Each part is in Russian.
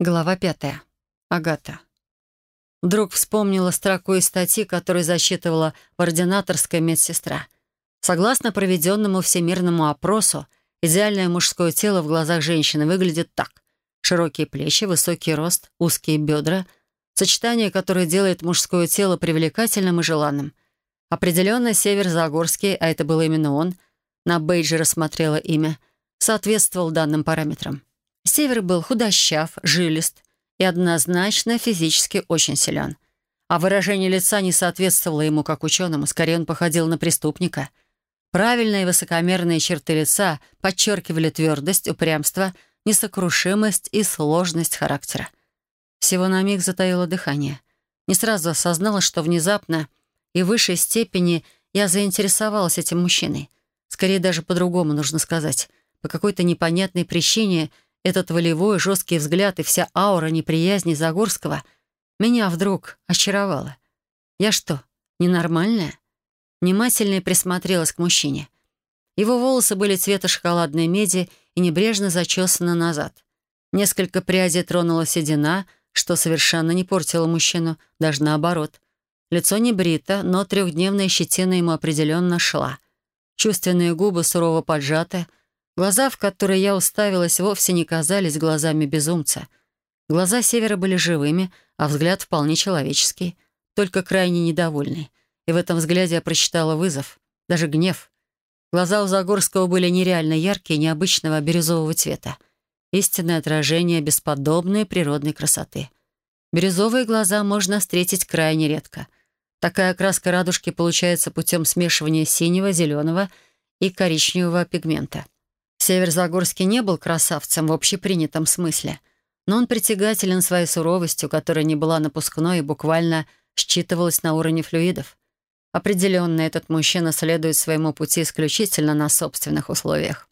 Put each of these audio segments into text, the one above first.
Глава пятая. Агата. Вдруг вспомнила строку из статьи, которую засчитывала ординаторская медсестра. Согласно проведенному всемирному опросу, идеальное мужское тело в глазах женщины выглядит так. Широкие плечи, высокий рост, узкие бедра. Сочетание, которое делает мужское тело привлекательным и желанным. Определенно Север Загорский, а это был именно он, на бейджи рассмотрела имя, соответствовал данным параметрам. Север был худощав, жилист и однозначно физически очень силен. А выражение лица не соответствовало ему как ученому, скорее он походил на преступника. Правильные высокомерные черты лица подчеркивали твердость, упрямство, несокрушимость и сложность характера. Всего на миг затаило дыхание. Не сразу осознала, что внезапно и в высшей степени я заинтересовалась этим мужчиной. Скорее даже по-другому нужно сказать. По какой-то непонятной причине — этот волевой, жесткий взгляд и вся аура неприязни Загорского меня вдруг очаровала. Я что, ненормальная? Внимательно присмотрелась к мужчине. Его волосы были цвета шоколадной меди и небрежно зачесаны назад. Несколько прядей тронула седина, что совершенно не портило мужчину, даже наоборот. Лицо не брито, но трехдневная щетина ему определенно шла. Чувственные губы сурово поджаты — Глаза, в которые я уставилась, вовсе не казались глазами безумца. Глаза Севера были живыми, а взгляд вполне человеческий, только крайне недовольный. И в этом взгляде я прочитала вызов, даже гнев. Глаза у Загорского были нереально яркие, необычного бирюзового цвета. Истинное отражение бесподобной природной красоты. Бирюзовые глаза можно встретить крайне редко. Такая окраска радужки получается путем смешивания синего, зеленого и коричневого пигмента — Северзагорский не был красавцем в общепринятом смысле, но он притягателен своей суровостью, которая не была напускной и буквально считывалась на уровне флюидов. Определенно, этот мужчина следует своему пути исключительно на собственных условиях.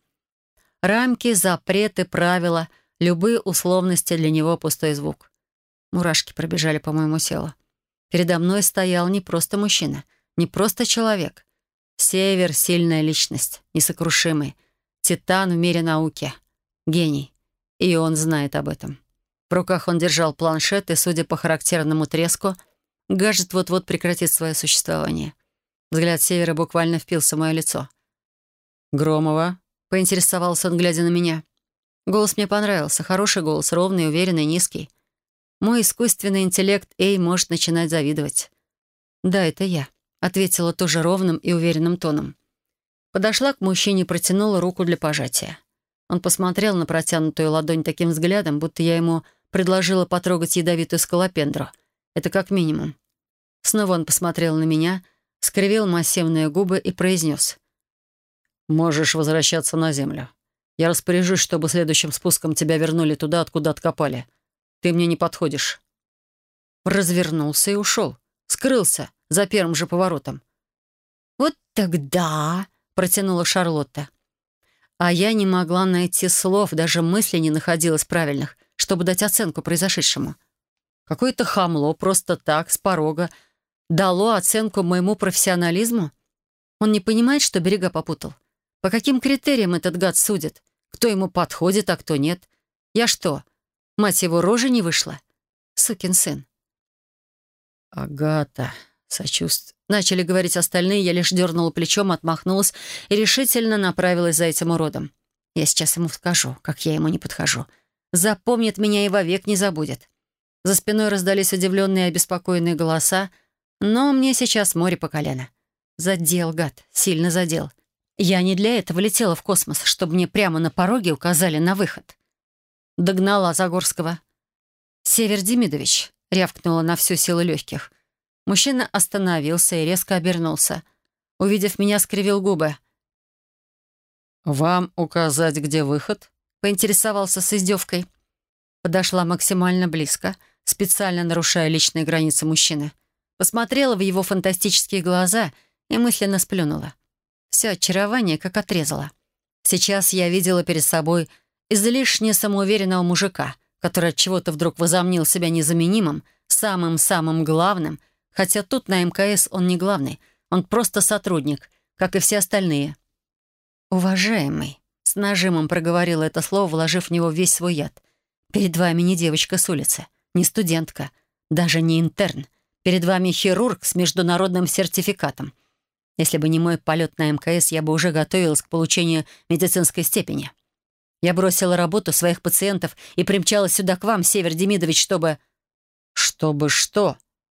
Рамки, запреты, правила, любые условности для него — пустой звук. Мурашки пробежали по моему телу. Передо мной стоял не просто мужчина, не просто человек. Север — сильная личность, несокрушимый — Титан в мире науки. Гений. И он знает об этом. В руках он держал планшет, и, судя по характерному треску, гаджет вот-вот прекратит свое существование. Взгляд Севера буквально впился в мое лицо. «Громова?» — поинтересовался он, глядя на меня. Голос мне понравился. Хороший голос, ровный, уверенный, низкий. Мой искусственный интеллект Эй может начинать завидовать. «Да, это я», — ответила тоже ровным и уверенным тоном. Подошла к мужчине и протянула руку для пожатия. Он посмотрел на протянутую ладонь таким взглядом, будто я ему предложила потрогать ядовитую скалопендру. Это как минимум. Снова он посмотрел на меня, скривил массивные губы и произнес. «Можешь возвращаться на землю. Я распоряжусь, чтобы следующим спуском тебя вернули туда, откуда откопали. Ты мне не подходишь». Развернулся и ушел. Скрылся за первым же поворотом. «Вот тогда...» протянула Шарлотта. А я не могла найти слов, даже мыслей не находилось правильных, чтобы дать оценку произошедшему. Какое-то хамло просто так, с порога, дало оценку моему профессионализму? Он не понимает, что берега попутал? По каким критериям этот гад судит? Кто ему подходит, а кто нет? Я что, мать его рожи не вышла? Сукин сын. «Агата», Сочувств. Начали говорить остальные, я лишь дернула плечом, отмахнулась и решительно направилась за этим уродом. Я сейчас ему скажу, как я ему не подхожу. Запомнит меня и вовек не забудет. За спиной раздались удивленные и обеспокоенные голоса, но мне сейчас море по колено. Задел, гад, сильно задел. Я не для этого летела в космос, чтобы мне прямо на пороге указали на выход. Догнала Загорского. «Север Демидович», — рявкнула на всю силу легких. Мужчина остановился и резко обернулся. Увидев меня, скривил губы. «Вам указать, где выход?» — поинтересовался с издевкой. Подошла максимально близко, специально нарушая личные границы мужчины. Посмотрела в его фантастические глаза и мысленно сплюнула. Все очарование как отрезала. Сейчас я видела перед собой излишне самоуверенного мужика, который от чего-то вдруг возомнил себя незаменимым, самым-самым главным — Хотя тут на МКС он не главный, он просто сотрудник, как и все остальные. «Уважаемый», — с нажимом проговорила это слово, вложив в него весь свой яд. Перед вами не девочка с улицы, не студентка, даже не интерн. Перед вами хирург с международным сертификатом. Если бы не мой полет на МКС, я бы уже готовилась к получению медицинской степени. Я бросила работу своих пациентов и примчалась сюда к вам, Север Демидович, чтобы... «Чтобы что?»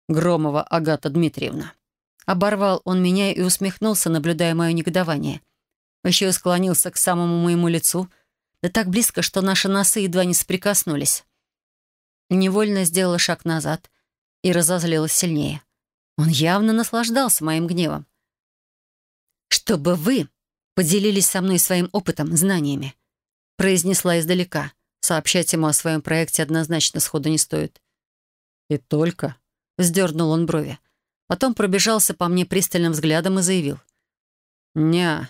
Громова Агата Дмитриевна. Оборвал он меня и усмехнулся, наблюдая мое негодование. Еще и склонился к самому моему лицу, да так близко, что наши носы едва не соприкоснулись. Невольно сделала шаг назад и разозлилась сильнее. Он явно наслаждался моим гневом. «Чтобы вы поделились со мной своим опытом, знаниями», произнесла издалека. Сообщать ему о своем проекте однозначно сходу не стоит. «И только?» — вздернул он брови. Потом пробежался по мне пристальным взглядом и заявил. «Не,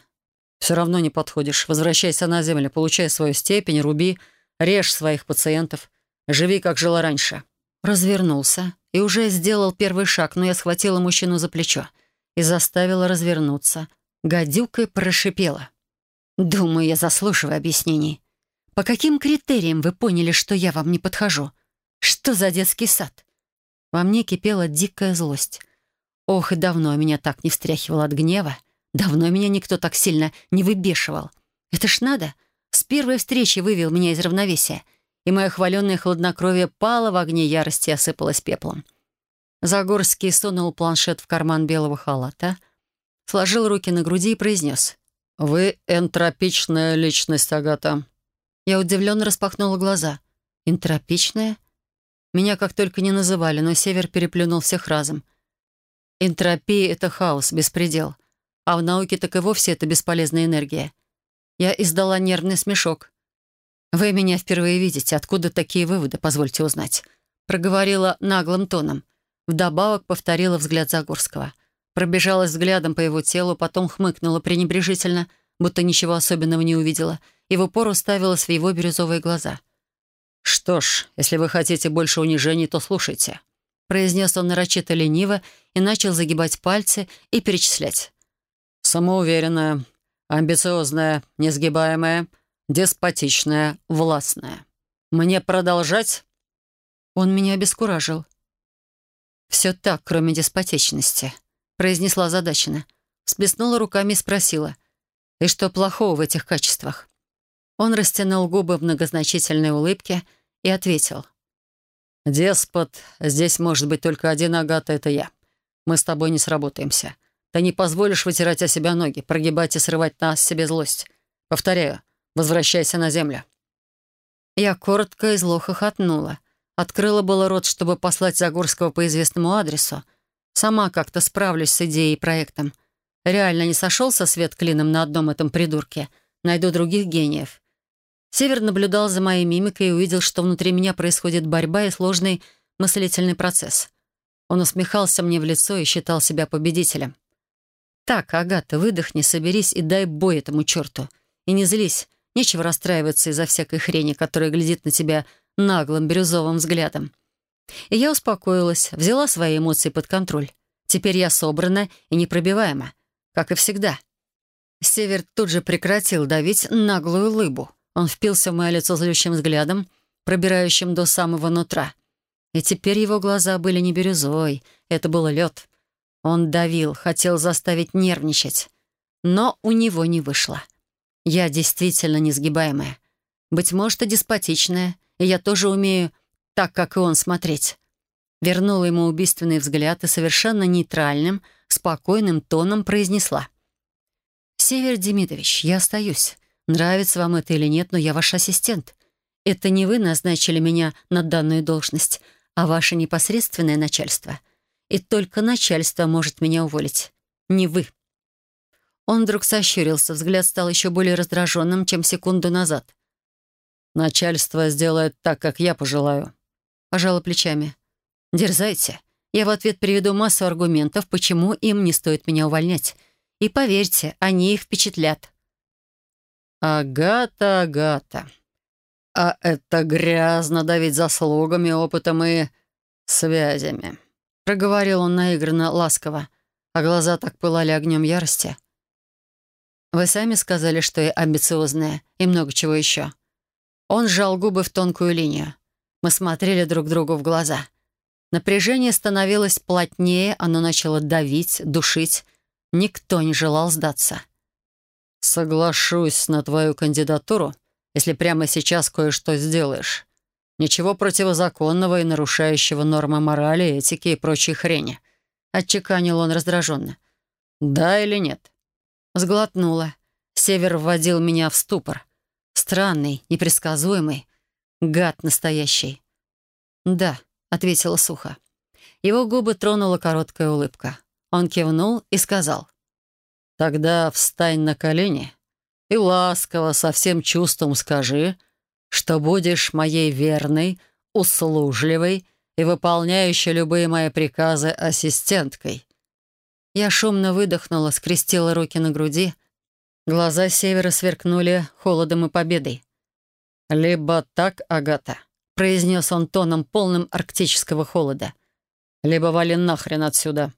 все равно не подходишь. Возвращайся на землю, получай свою степень, руби, режь своих пациентов, живи, как жила раньше». Развернулся и уже сделал первый шаг, но я схватила мужчину за плечо и заставила развернуться. Гадюкой прошипела. «Думаю, я заслуживаю объяснений. По каким критериям вы поняли, что я вам не подхожу? Что за детский сад?» Во мне кипела дикая злость. Ох, и давно меня так не встряхивало от гнева. Давно меня никто так сильно не выбешивал. Это ж надо. С первой встречи вывел меня из равновесия, и мое хваленное хладнокровие пало в огне ярости и осыпалось пеплом. Загорский сунул планшет в карман белого халата, сложил руки на груди и произнес. «Вы энтропичная личность, Агата». Я удивленно распахнула глаза. «Энтропичная?» Меня как только не называли, но Север переплюнул всех разом. Энтропия — это хаос, беспредел. А в науке так и вовсе это бесполезная энергия. Я издала нервный смешок. «Вы меня впервые видите. Откуда такие выводы, позвольте узнать?» Проговорила наглым тоном. Вдобавок повторила взгляд Загорского. Пробежалась взглядом по его телу, потом хмыкнула пренебрежительно, будто ничего особенного не увидела, и в упор уставилась в его бирюзовые глаза. «Что ж, если вы хотите больше унижений, то слушайте», произнес он нарочито лениво и начал загибать пальцы и перечислять. «Самоуверенная, амбициозная, несгибаемая, деспотичная, властная. Мне продолжать?» Он меня обескуражил. «Все так, кроме деспотичности», — произнесла задачина. Всплеснула руками и спросила. «И что плохого в этих качествах?» Он растянул губы в многозначительной улыбке — и ответил. «Деспот, здесь может быть только один Агата, это я. Мы с тобой не сработаемся. Ты не позволишь вытирать о себя ноги, прогибать и срывать нас себе злость. Повторяю, возвращайся на землю». Я коротко и зло хохотнула. Открыла было рот, чтобы послать Загорского по известному адресу. Сама как-то справлюсь с идеей и проектом. Реально не сошелся свет клином на одном этом придурке. Найду других гениев. Север наблюдал за моей мимикой и увидел, что внутри меня происходит борьба и сложный мыслительный процесс. Он усмехался мне в лицо и считал себя победителем. «Так, Агата, выдохни, соберись и дай бой этому черту. И не злись, нечего расстраиваться из-за всякой хрени, которая глядит на тебя наглым бирюзовым взглядом». И я успокоилась, взяла свои эмоции под контроль. Теперь я собрана и непробиваема, как и всегда. Север тут же прекратил давить наглую лыбу. Он впился в мое лицо злющим взглядом, пробирающим до самого нутра. И теперь его глаза были не бирюзой, это был лед. Он давил, хотел заставить нервничать. Но у него не вышло. Я действительно несгибаемая. Быть может, и деспотичная, и я тоже умею так, как и он, смотреть. Вернула ему убийственный взгляд и совершенно нейтральным, спокойным тоном произнесла. «Север Демидович, я остаюсь. Нравится вам это или нет, но я ваш ассистент. Это не вы назначили меня на данную должность, а ваше непосредственное начальство. И только начальство может меня уволить. Не вы». Он вдруг сощурился, взгляд стал еще более раздраженным, чем секунду назад. «Начальство сделает так, как я пожелаю», — пожала плечами. «Дерзайте. Я в ответ приведу массу аргументов, почему им не стоит меня увольнять. И поверьте, они их впечатлят». «Агата, Агата, а это грязно давить заслугами, опытом и связями», — проговорил он наигранно ласково, а глаза так пылали огнем ярости. «Вы сами сказали, что я амбициозная и много чего еще». Он сжал губы в тонкую линию. Мы смотрели друг другу в глаза. Напряжение становилось плотнее, оно начало давить, душить. Никто не желал сдаться. «Соглашусь на твою кандидатуру, если прямо сейчас кое-что сделаешь. Ничего противозаконного и нарушающего нормы морали, этики и прочей хрени», — отчеканил он раздраженно. «Да или нет?» Сглотнула. Север вводил меня в ступор. Странный, непредсказуемый. Гад настоящий. «Да», — ответила сухо. Его губы тронула короткая улыбка. Он кивнул и сказал. «Тогда встань на колени и ласково, со всем чувством скажи, что будешь моей верной, услужливой и выполняющей любые мои приказы ассистенткой». Я шумно выдохнула, скрестила руки на груди. Глаза севера сверкнули холодом и победой. «Либо так, Агата», — произнес он тоном, полным арктического холода. «Либо вали нахрен отсюда».